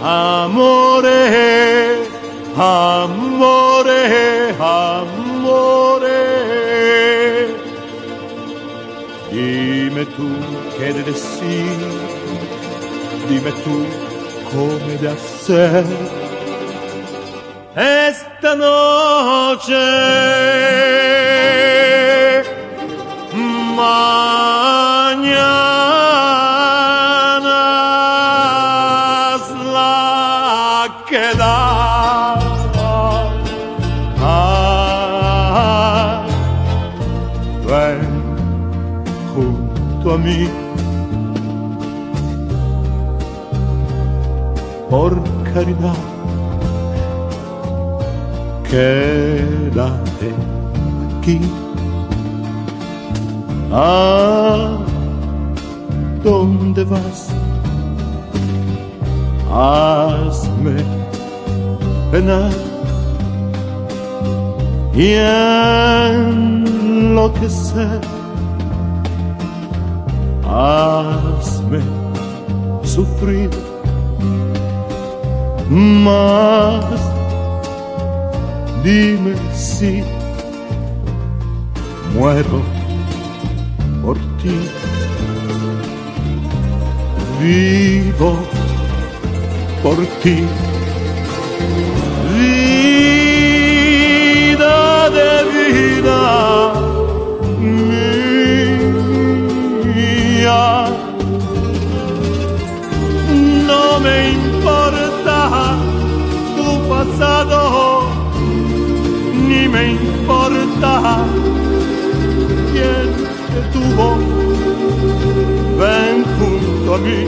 amore, amore, amore. Dime tu che destino, dime tu come da sé. Esta noche. Junto a mí. Por caridad, quédate aquí. ¿A dónde vas? Hazme penar y enloquecer. Hazme sufrir más. Dime si muero por ti. Vivo por ti. Vida de vida pasado, ni me importa quién te tuvo. Ven junto a mí.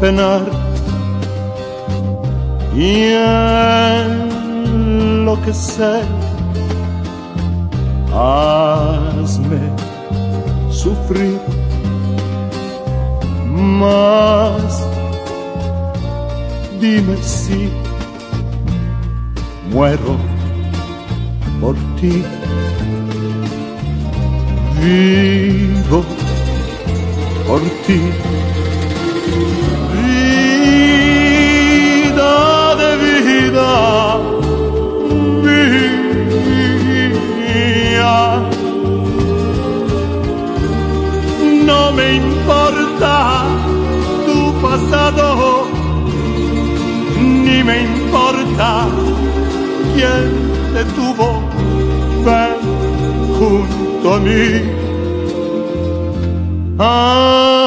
Penar y enloquecer, hazme sufrir más. Dime si muero por ti. Vivo por ti. Importa tu pasado, ni me importa quién te tuvo. Junto a mí. a mí.